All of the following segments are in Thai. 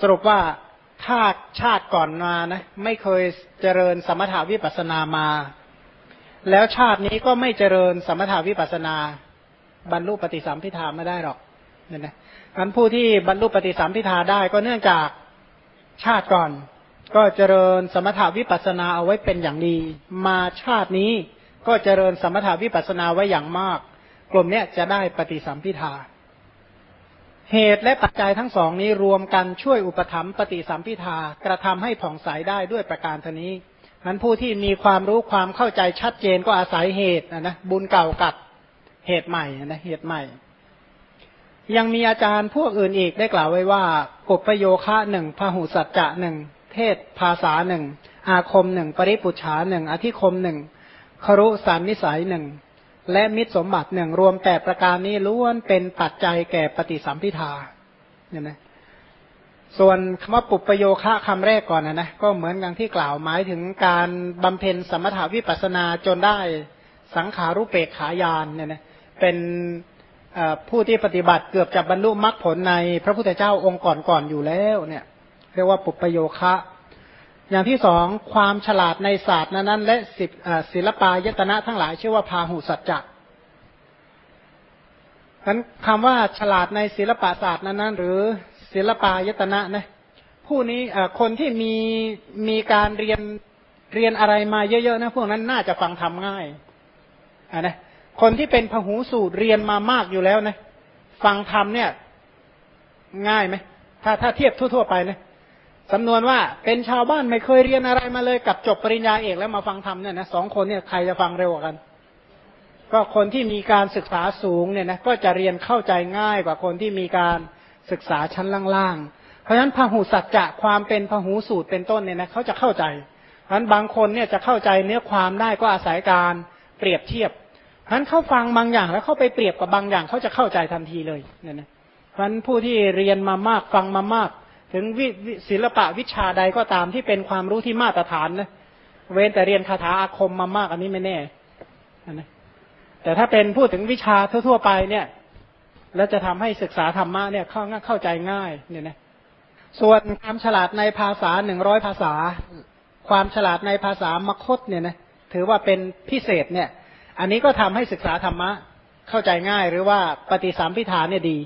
สรุปว่าถ้าชาติก่อนมานะไม่เคยเจริญสมถาวิปัสนามา แล้วชาตินี้ก็ไม่เจริญสมถาวิปัสนา บรรลุปฏิสัมพิธาไม่ได้หรอกเนี่ยนะอันผู้ที่บรรลุปฏิสัมพิธาได้ก็เนื่องจากชาติก่อน ก็เจริญสมถาวิปัสนาเอาไว้เป็นอย่างดี มาชาตินี้ก็เจริญสมถาวิปัสนาไว้อย่างมาก กลุ่มเนี้ยจะได้ปฏิสัมพิธา เหตุและปัจจัยทั้งสองนี้รวมกันช่วยอุปถัมภ์ปฏิสัมพิทากระทำให้ผ่องใสได้ด้วยประการทนี้นั้นผู้ที่มีความรู้ความเข้าใจชัดเจนก็อาศัยเหตุนะนะบุญเก่ากับเหตุใหม่นะเหตุใหม่ ยังมีอาจารย์พวกอื่นอีกได้กล่าวไว้ว่าปุปโยคะหนึ่งพหุสัจจะหนึ่งเทศภาษาหนึ่งอาคมหนึ่งปริปุชาหนึ่งอธิคมหนึ่งครุสารนิสัยหนึ่ง และมิตรสมบัติหนึ่งรวมแต่ประการนี้ล้วนเป็นปัจจัยแก่ปฏิสัมพิทาเนี่ยนะส่วนคำว่าปุปโยคะคำแรกก่อนนะนะก็เหมือนอย่างที่กล่าวหมายถึงการบำเพ็ญสมถาวิปัสนาจนได้สังขารุเปกขายานเนี่ยนะเป็นผู้ที่ปฏิบัติเกือบจะบรรลุมรรคผลในพระพุทธเจ้าองค์ก่อนๆอยู่แล้วเนี่ย เรียกว่าปุปโยคะ อย่างที่สองความฉลาดในศาสตร์นั้น และศิลปายตนะทั้งหลายชื่อว่าพาหุสัจจะนั้นคำว่าฉลาดในศิลปศาสตร์นั้น หรือศิลปายตนะนะผู้นี้คนที่มีมีการเรียนเรียนอะไรมาเยอะๆนะพวกนั้นน่าจะฟังทำง่ายอ่านะคนที่เป็นพหูสูตรเรียนมามากอยู่แล้วนะ ฟังธรรมเนี่ย ง่ายไหมถ้าถ้าเทียบทั่วๆไปนะ สำนวนว่าเป็นชาวบ้านไม่เคยเรียนอะไรมาเลยกับจบปริญญาเอกแล้วมาฟังธรรมเนี่ยนะสองคนเนี่ยใครจะฟังเร็วกว่ากัน ก็คนที่มีการศึกษาสูงเนี่ยนะก็จะเรียนเข้าใจง่ายกว่าคนที่มีการศึกษาชั้นล่างๆ เพราะฉะนั้นพหูสัจจะความเป็นพหูสูตรเป็นต้นเนี่ยนะเขาจะเข้าใจเพราะฉะนั้นบางคนเนี่ยจะเข้าใจเนื้อความได้ก็อาศัยการเปรียบเทียบเพราะฉะนั้นเขาฟังบางอย่างแล้วเขาไปเปรียบกับบางอย่างเขาจะเข้าใจทันทีเลยเนี่ยนะเพราะฉะนั้นผู้ที่เรียนมามากฟังมามาก ถึงวิศิลปะวิชาใดก็ตามที่เป็นความรู้ที่มาตรฐานนะเว้นแต่เรียนคาถาอาคมมามาก อันนี้ไม่แน่นะแต่ถ้าเป็นพูดถึงวิชาทั่ว ๆ ไปเนี่ย แล้วจะทำให้ศึกษาธรรมะเนี่ยเข้าเข้าใจง่ายเนี่ยนะส่วนความฉลาดในภาษาหนึ่งร้อยภาษา ความฉลาดในภาษามคตเนี่ยนะถือว่าเป็นพิเศษเนี่ย อันนี้ก็ทำให้ศึกษาธรรมะเข้าใจง่าย หรือว่าปฏิสามพิธานเนี่ยดี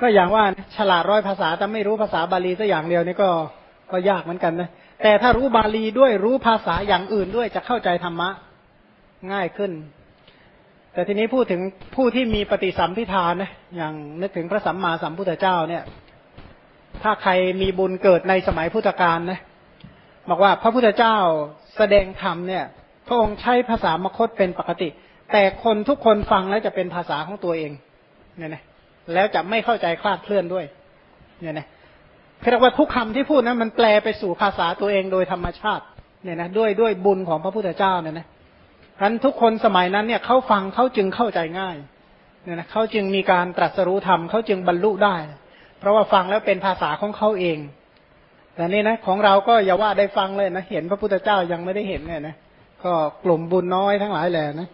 ก็อย่างว่าฉลาดร้อยภาษาแต่ไม่รู้ภาษาบาลีสักอย่างเดียวนี่ก็ก็ยากเหมือนกันนะแต่ถ้ารู้บาลีด้วยรู้ภาษาอย่างอื่นด้วยจะเข้าใจธรรมะง่ายขึ้น แต่ทีนี้พูดถึงผู้ที่มีปฏิสัมพิธานนะอย่างนึกถึงพระสัมมาสัมพุทธเจ้าเนี่ย ถ้าใครมีบุญเกิดในสมัยพุทธกาลนะบอกว่าพระพุทธเจ้าแสดงธรรมเนี่ย พระองค์ใช้ภาษามคตเป็นปกติ แต่คนทุกคนฟังแล้วจะเป็นภาษาของตัวเองเนี่ยนะ แล้วจะไม่เข้าใจคลาดเคลื่อนด้วย เนี่ยนะเรียกว่าทุกคำที่พูดนั้นมันแปลไปสู่ภาษาตัวเองโดยธรรมชาติ เนี่ยนะด้วยด้วยบุญของพระพุทธเจ้าเนี่ยนะฉะนั้นทุกคนสมัยนั้นเนี่ยเขาฟังเขาจึงเข้าใจง่าย เนี่ยนะเขาจึงมีการตรัสรู้ธรรมเขาจึงบรรลุได้ เพราะว่าฟังแล้วเป็นภาษาของเขาเอง แต่นี่นะของเราก็อย่าว่าได้ฟังเลยนะเห็นพระพุทธเจ้ายังไม่ได้เห็นเนี่ยนะก็กลุ่มบุญน้อยทั้งหลายแหละนะ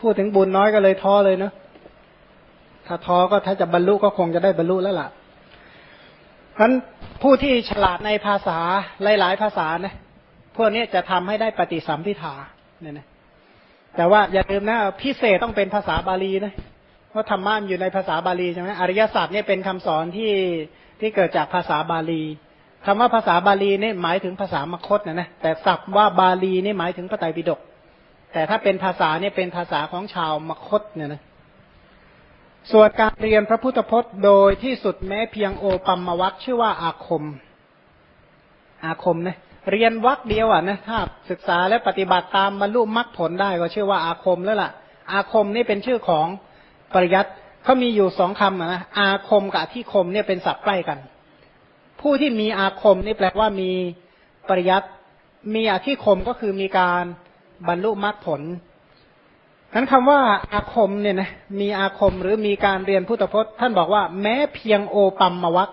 พูดถึงบุญน้อยก็เลยท้อเลยเนาะ ถ้าท้อก็ถ้าจะบรรลุก็คงจะได้บรรลุแล้วล่ะเพราะนั้นผู้ที่ฉลาดในภาษาหลาย ๆ ภาษานะพวกนี้จะทำให้ได้ปฏิสัมพิธาเนี่ยนะแต่ว่าอย่าลืมนะพิเศษต้องเป็นภาษาบาลีนะเพราะธรรมะมันอยู่ในภาษาบาลีใช่ไหมอริยศาสตร์เนี่ยเป็นคำสอนที่ที่เกิดจากภาษาบาลีคำว่าภาษาบาลีเนี่ยหมายถึงภาษามคตนะนะแต่ศัพท์ว่าบาลีนี่หมายถึงพระไตรปิฎกแต่ถ้าเป็นภาษาเนี่ยเป็นภาษาของชาวมคตเนี่ยนะ ส่วนการเรียนพระพุทธพจน์โดยที่สุดแม้เพียงโอปัมมวัคชื่อว่าอาคม อาคมนะเรียนวักเดียวอะนะถ้าศึกษาและปฏิบัติตามบรรลุมรรคผลได้ก็ชื่อว่าอาคมแล้วล่ะ อาคมนี่เป็นชื่อของปริยัติเขามีอยู่สองคำนะอาคมกับที่คมเนี่ยเป็นศัพท์ใกล้กัน ผู้ที่มีอาคมนี่แปลว่ามีปริยัติมีอธิคมก็คือมีการบรรลุมรรคผล นั้นคำว่าอาคมเนี่ยนะมีอาคมหรือมีการเรียนพุทธพจน์ ท่านบอกว่าแม้เพียงโอปัมมวัค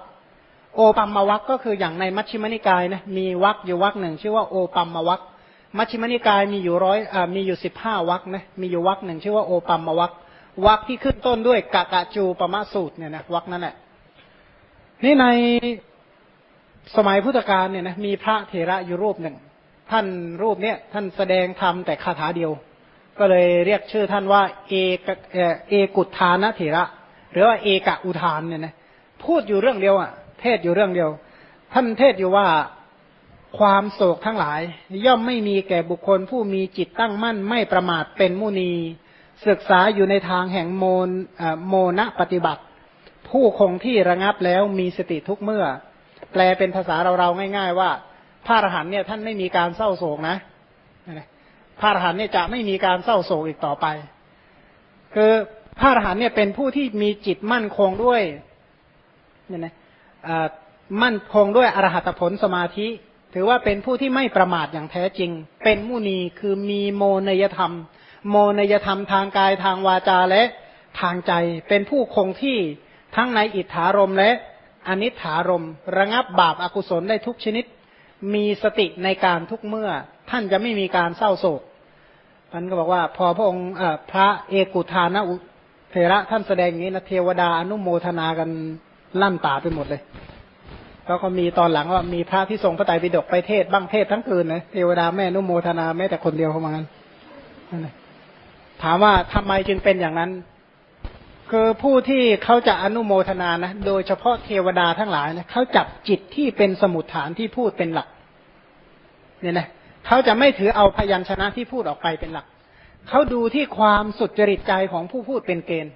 โอปัมมวัคก็คืออย่างในมัชฌิมนิกายนะมีวัคอยู่วัคหนึ่งชื่อว่าโอปัมมวัคมัชฌิมนิกายมีอยู่ร้อยอ่ามีอยู่สิบห้าวัคนะมีอยู่วัคหนึ่งชื่อว่าโอปัมมวัควัคที่ขึ้นต้นด้วยกะกะจูปมะสูตรเนี่ยนะวัคนั่นแหละนี่ในสมัยพุทธกาลเนี่ยนะมีพระเถระอยู่รูปหนึ่ง ท่านรูปเนี้ยท่านแสดงธรรมแต่คาถาเดียว ก็เลยเรียกชื่อท่านว่า เอกเอกุทานเถระ หรือว่าเอกอุทานเนี่ยนะพูดอยู่เรื่องเดียวอะ เทศอยู่เรื่องเดียว ท่านเทศอยู่ว่าความโศกทั้งหลาย ย่อมไม่มีแก่บุคคลผู้มีจิตตั้งมั่นไม่ประมาทเป็นมุนี ศึกษาอยู่ในทางแห่งโมนโมนะปฏิบัติ ผู้คงที่ระงับแล้วมีสติทุกเมื่อ แปลเป็นภาษาเราๆง่าย ๆ ว่าพระอรหันเนี่ยท่านไม่มีการเศร้าโศกนะ พระอรหันต์เนี่ยจะไม่มีการเศร้าโศกอีกต่อไป คือพระอรหันต์เนี่ยเป็นผู้ที่มีจิตมั่นคงด้วยเนี่ยนะมั่นคงด้วยอรหัตผลสมาธิ ถือว่าเป็นผู้ที่ไม่ประมาทอย่างแท้จริง เป็นมุนีคือมีโมนยธรรม โมนยธรรมทางกายทางวาจาและทางใจ เป็นผู้คงที่ทั้งในอิทธารมและอนิถารมระงับบาปอากุศลได้ทุกชนิด มีสติในการทุกเมื่อ ท่านจะไม่มีการเศร้าโศกท่านก็บอกว่า พอพระองค์พระเอกุทานะเทระท่านแสดงอย่างนี้นะเทวดาอนุโมทนากันลั่นตาไปหมดเลยแล้วก็มีตอนหลังว่ามีพระที่ทรงพระไตรปิฎกไปเทศบ้างเทศทั้งคืนนะเทวดาแม่นุโมทนาแม้แต่คนเดียวเข้ามางั้นถามว่าทำไมจึงเป็นอย่างนั้น คือผู้ที่เขาจะอนุโมทนานะ โดยเฉพาะเทวดาทั้งหลายนะเขาจับจิตที่เป็นสมุดฐานที่พูดเป็นหลัก เนี่ยนะเขาจะไม่ถือเอาพยัญชนะที่พูดออกไปเป็นหลัก เขาดูที่ความสุดจริตใจของผู้พูดเป็นเกณฑ์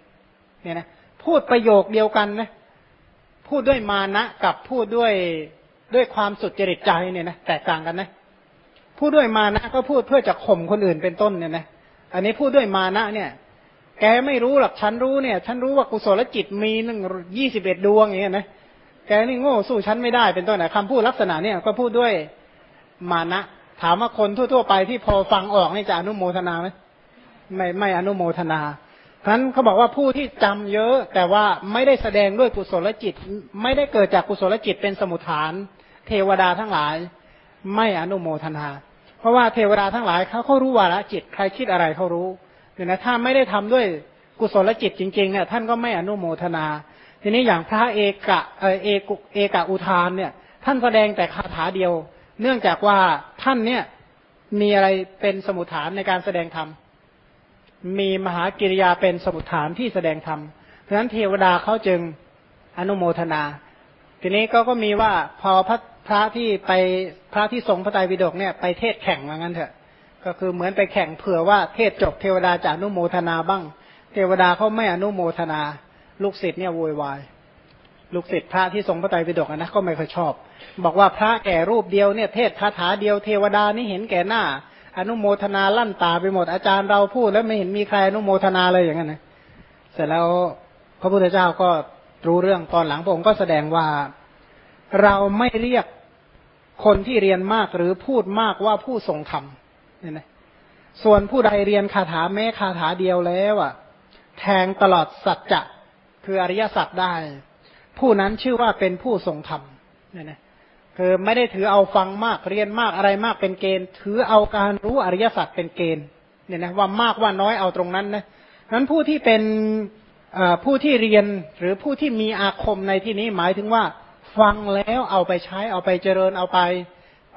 เนี่ยนะพูดประโยคเดียวกันนะ พูดด้วยมานะกับพูดด้วยด้วยความสุดจริตใจเนี่ยนะแตกต่างกันนะ พูดด้วยมานะก็พูดเพื่อจะข่มคนอื่นเป็นต้นเนี่ยนะ อันนี้พูดด้วยมานะเนี่ย แกไม่รู้หรอกฉันรู้เนี่ยฉันรู้ว่ากุศลจิตมีหนึ่งยี่สิบเอ็ดดวงอย่างเงี้ยนะแกนี่โง่สู้ฉันไม่ได้เป็นต้นนะคำพูดลักษณะเนี่ยก็พูดด้วยมานะ ถามว่าคนทั่ว ๆ ไปที่พอฟังออกนี่จะอนุโมทนาไหมไม่ไม่อนุโมทนาฉะนั้นเขาบอกว่าผู้ที่จำเยอะ แต่ว่าไม่ได้แสดงด้วยกุศลจิต ไม่ได้เกิดจากกุศลจิตเป็นสมุทฐาน เทวดาทั้งหลาย ไม่อนุโมทนา เพราะว่าเทวดาทั้งหลายเขาเขารู้วาระจิตใครคิดอะไรเขารู้ เนี่ยนะถ้าไม่ได้ทำด้วยกุศลจิตจริงๆเนี่ยท่านก็ไม่อนุโมทนา ทีนี้อย่างพระเอกะเอเอกุเอกะอุทานเนี่ย ท่านแสดงแต่คาถาเดียว เนื่องจากว่าท่านเนี่ยมีอะไรเป็นสมุทฐานในการแสดงธรรมมีมหากิริยาเป็นสมุทฐานที่แสดงธรรมเพราะฉะนั้นเทวดาเขาจึงอนุโมทนา ทีนี้ก็ก็มีว่าพอพระพระที่ไปพระที่ทรงพระไตรปิฎกเนี่ยไปเทศแข่งว่างั้นเถอะ ก็คือเหมือนไปแข่งเผื่อว่าเทศจบเทวดาจะอนุโมทนาบ้าง เทวดาเขาไม่อนุโมทนา ลูกศิษย์เนี่ยโวยวาย ลูกศิษย์พระที่ทรงพระไตรปิฎกนะก็ไม่ค่อยชอบ บอกว่าพระแก่รูปเดียวเนี่ยเทศคาถาเดียวเทวดานี่เห็นแก่หน้า อนุโมทนาลั่นตาไปหมดอาจารย์เราพูดแล้วไม่เห็นมีใครอนุโมทนาเลยอย่างนั้นนะเสร็จแล้วพระพุทธเจ้าก็รู้เรื่องตอนหลังพระองค์ก็แสดงว่าเราไม่เรียกคนที่เรียนมากหรือพูดมากว่าผู้ทรงธรรม เนี่ยนะส่วนผู้ใดเรียนคาถาแม้คาถาเดียวแล้วอะ แทงตลอดสัจจะคืออริยสัจได้ ผู้นั้นชื่อว่าเป็นผู้ทรงธรรมเนี่ยนะคือไม่ได้ถือเอาฟังมากเรียนมากอะไรมากเป็นเกณฑ์ ถือเอาการรู้อริยสัจเป็นเกณฑ์เนี่ยนะว่ามากว่าน้อยเอาตรงนั้นนะนั้นผู้ที่เป็นผู้ที่เรียนหรือผู้ที่มีอาคมในที่นี้หมายถึงว่า ฟังแล้วเอาไปใช้เอาไปเจริญเอาไป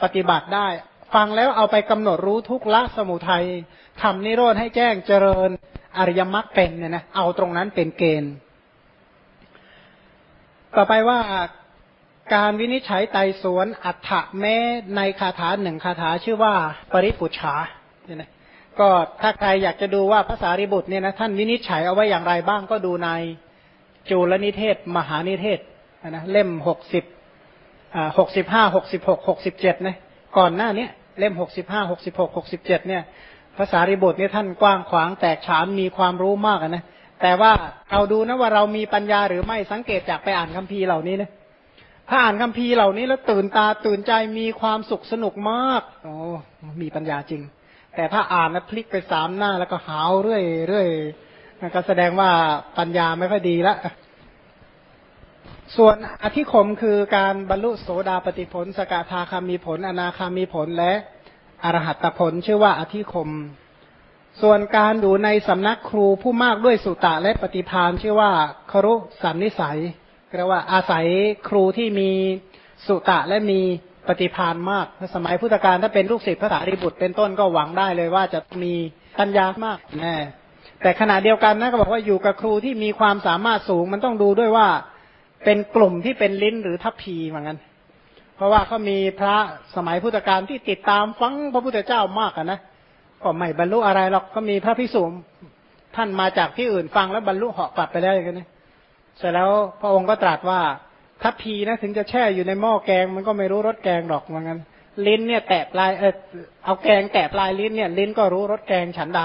ปฏิบัติได้ ฟังแล้วเอาไปกำหนดรู้ทุกละสมุทัยทำนิโรธให้แจ้งเจริญอริยมรรคเป็นเนี่ยนะเอาตรงนั้นเป็นเกณฑ์ ต่อไปว่าการวินิจฉัยไต่สวนอัฏฐะแม้ในคาถาหนึ่งคาถาชื่อว่าปริปุชาเนี่ยนะก็ถ้าใครอยากจะดูว่าภาษาริบุตรเนี่ยนะท่านวินิจฉัยเอาไว้อย่างไรบ้างก็ดูในจูลนิเทศ มหานิเทศนะเล่มหกสิบหกสิบห้าหกสิบหกหกสิบเจ็ดนะก่อนหน้าเนี้ย เล่มหกสิบห้าหกสิบหกหกสิบเจ็ดเนี่ยภาษาริบุตรเนี่ยท่านกว้างขวางแตกฉานมีความรู้มากนะแต่ว่าเอาดูนะว่าเรามีปัญญาหรือไม่สังเกตจากไปอ่านคัมภีร์เหล่านี้นะถ้าอ่านคัมภีร์เหล่านี้แล้วตื่นตาตื่นใจมีความสุขสนุกมากโอ้มีปัญญาจริง แต่ถ้าอ่านแล้วพลิกไปสามหน้าแล้วก็หาวเรื่อยเรื่อยก็แสดงว่าปัญญาไม่ค่อยดีละ ส่วนอธิคมคือการบรรลุโสดาปฏิผล สกทาคามีผล อนาคามีผลและอรหัตผลชื่อว่าอธิคม ส่วนการดูในสำนักครูผู้มากด้วยสุตตะและปฏิพานชื่อว่าครุสันนิสัยเรียกว่าอาศัยครูที่มีสุตะและมีปฏิพานมาก สมัยพุทธกาลถ้าเป็นลูกศิษย์พระสารีบุตรเป็นต้นก็หวังได้เลยว่าจะมีปัญญามากแน่แต่ขณะเดียวกันนะก็บอกว่าอยู่กับครูที่มีความสามารถสูง มันต้องดูด้วยว่า เป็นกลุ่มที่เป็นลิ้นหรือทัพพีเหมือนกันเพราะว่าเขามีพระสมัยพุทธกาลที่ติดตามฟังพระพุทธเจ้ามากนะก็ไม่บรรลุอะไรหรอกก็มีพระพิสุท่านมาจากที่อื่นฟังแล้วบรรลุเหาะกลับไปแล้วอย่างนี้เสร็จแล้วพระองค์ก็ตรัสว่าทัพพีนะถึงจะแช่อยู่ในหม้อแกง มันก็ไม่รู้รสแกงหรอกเหมือนกันลิ้นเนี่ยแตะปลายเออเอาแกงแตะปลายลิ้นเนี่ย ลิ้นก็รู้รสแกงฉันใด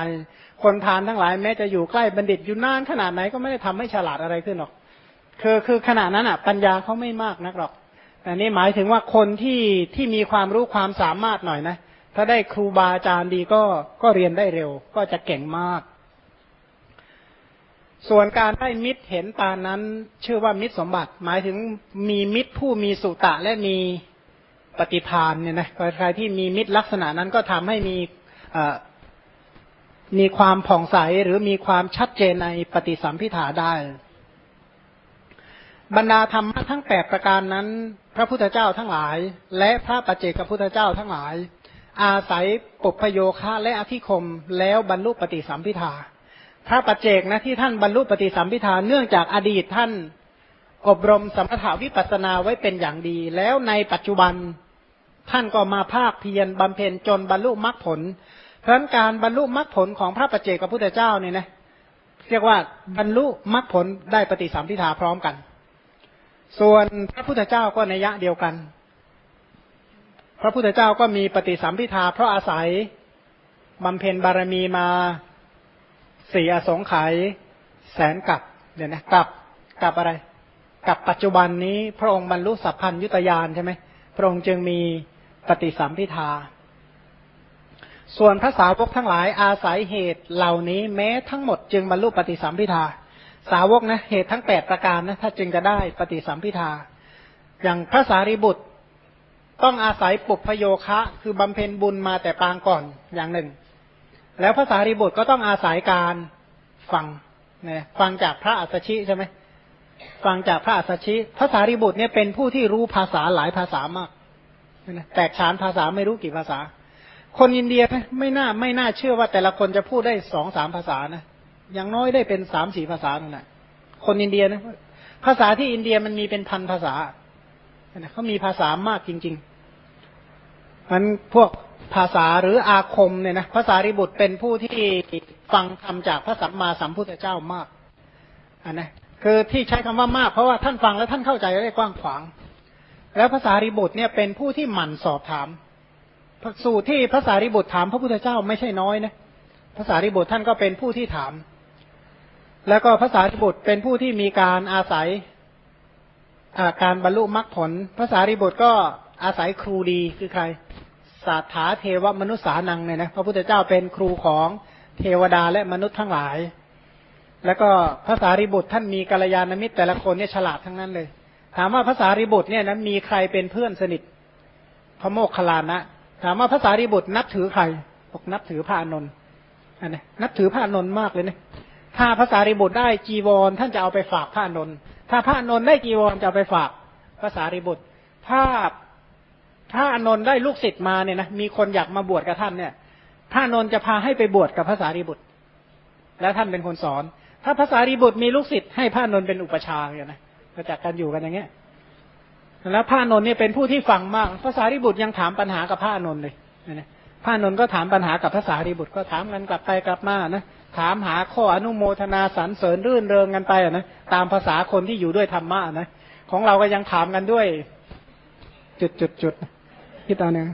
คนทานทั้งหลายแม้จะอยู่ใกล้บัณฑิตอยู่นานขนาดไหนก็ไม่ได้ทำให้ฉลาดอะไรขึ้นหรอก คือคือขณะนั้นอะ ปัญญาเขาไม่มากนักหรอกแต่นี่หมายถึงว่าคนที่ที่มีความรู้ความสามารถหน่อยนะ ถ้าได้ครูบาอาจารย์ดีก็ก็เรียนได้เร็ว ก็จะเก่งมาก ส่วนการได้มิตรเห็นตานั้น ชื่อว่ามิตรสมบัติ หมายถึงมีมิตรผู้มีสุตะและมีปฏิพานเนี่ยนะใครที่มีมิตรลักษณะนั้นก็ทำให้มีมีความผ่องใสหรือมีความชัดเจนในปฏิสัมพิธาได้ บรรดาธรรมะทั้งแปดประการนั้น พระพุทธเจ้าทั้งหลาย และพระปัจเจกพุทธเจ้าทั้งหลาย อาศัยปุพโยคะและอธิคมแล้วบรรลุปฏิสัมพิธาพระปัจเจกนะที่ท่านบรรลุปฏิสัมพิธาเนื่องจากอดีตท่านอบรมสมถาวิปัสนาไว้เป็นอย่างดี แล้วในปัจจุบันท่านก็มาภาคเพียรบำเพ็ญจนบรรลุมรรคผล เพราะการบรรลุมรรคผลของพระปัจเจกพุทธเจ้าเนี่ยนะเรียกว่าบรรลุมรรคผลได้ปฏิสัมพิทาพร้อมกัน ส่วนพระพุทธเจ้าก็ในยะเดียวกัน พระพุทธเจ้าก็มีปฏิสัมพิทาเพราะอาศัยบำเพ็ญบารมีมาสี่อสงไขยแสนกับเดี๋ยวนะกับกับอะไร กับปัจจุบันนี้พระองค์บรรลุสัพพัญยุตยานใช่ไหมพระองค์จึงมีปฏิสัมพิทา ส่วนพระสาวกทั้งหลายอาศัยเหตุเหล่านี้แม้ทั้งหมดจึงบรรลุปฏิสัมพิทา สาวกนะเหตุทั้งแปดประการนะถ้าจึงจะได้ปฏิสัมพิทา อย่างพระสารีบุตรต้องอาศัยปุพโยคะ คือบำเพ็ญบุญมาแต่ปางก่อนอย่างหนึ่ง แล้วพระสารีบุตรก็ต้องอาศัยการฟังนี่ยฟังจากพระอัสสชิใช่ไหมฟังจากพระอัสสชิพระสารีบุตรเนี่ยเป็นผู้ที่รู้ภาษาหลายภาษามากแตกฉานภาษาไม่รู้กี่ภาษา คนอินเดียไม่น่าไม่น่าเชื่อว่าแต่ละคนจะพูดได้สองสามภาษานะ อย่างน้อยได้เป็นสามสี่ภาษานั่นแหละคนอินเดียนะภาษาที่อินเดียมันมีเป็นพันภาษาเขามีภาษามากจริงๆมันพวกภาษาหรืออาคมเนี่ยนะภาษาริบุตรเป็นผู้ที่ฟังคำจากพระสัมมาสัมพุทธเจ้ามากอันนะคือที่ใช้คำว่ามากเพราะว่าท่านฟังแล้วท่านเข้าใจได้กว้างขวาง แล้วภาษาริบุตรเนี่ยเป็นผู้ที่หมั่นสอบถามสูตรที่พระสารีบุตรถามพระพุทธเจ้าไม่ใช่น้อยนะพระสารีบุตรท่านก็เป็นผู้ที่ถาม แล้วก็พระสารีบุตรเป็นผู้ที่มีการอาศัยาการบรรลุมรรคผลพระสารีบุตรก็อาศัยครูดีคือใครสาถาเทวมนุษย์สานังเนี่ยนะพระพุทธเจ้าเป็นครูของเทวดาและมนุษย์ทั้งหลาย แล้วก็พระสารีบุตรท่านมีกัลยาณมิตรแต่ละคนเนี่ยฉลาดทั้งนั้นเลย ถามว่าพระสารีบุตรเนี่ยนะมีใครเป็นเพื่อนสนิท พระโมคคัลลานะ ถามว่าภาษารีบุตรนับถือใครบอกนับถือพระอนนท์อันนี้นับถือพระอนนท์มากเลยเนี่ย ถ้าภาษารีบุตรได้จีวรท่านจะเอาไปฝากพระนนท์ถ้าพระนนท์ได้จีวรจะเอาไปฝากภาษารีบุตร ถ้าพระอนนท์ได้ลูกศิษย์มาเนี่ยนะมีคนอยากมาบวชกับท่านเนี่ยพระนนท์จะพาให้ไปบวชกับภาษารีบุตร แล้วท่านเป็นคนสอน ถ้าภาษารีบุตรมีลูกศิษย์ให้พระนนท์เป็นอุปชาอย่างนะก็จากกันอยู่กันอย่างเงี้ยแล้วพระนนท์เนี่ยเป็นผู้ที่ฟังมากภาษาริบุตรยังถามปัญหากับพระนนท์เลยนะพระนนท์ก็ถามปัญหากับภาษาริบุตรก็ถามกันกลับไปกลับมานะ ถามหาข้ออนุโมทนาสรรเสริญรื่นเริงกันไปอะนะตามภาษาคนที่อยู่ด้วยธรรมะนะของเราก็ยังถามกันด้วย จุดจุดจุดคิดเอาเนี่ย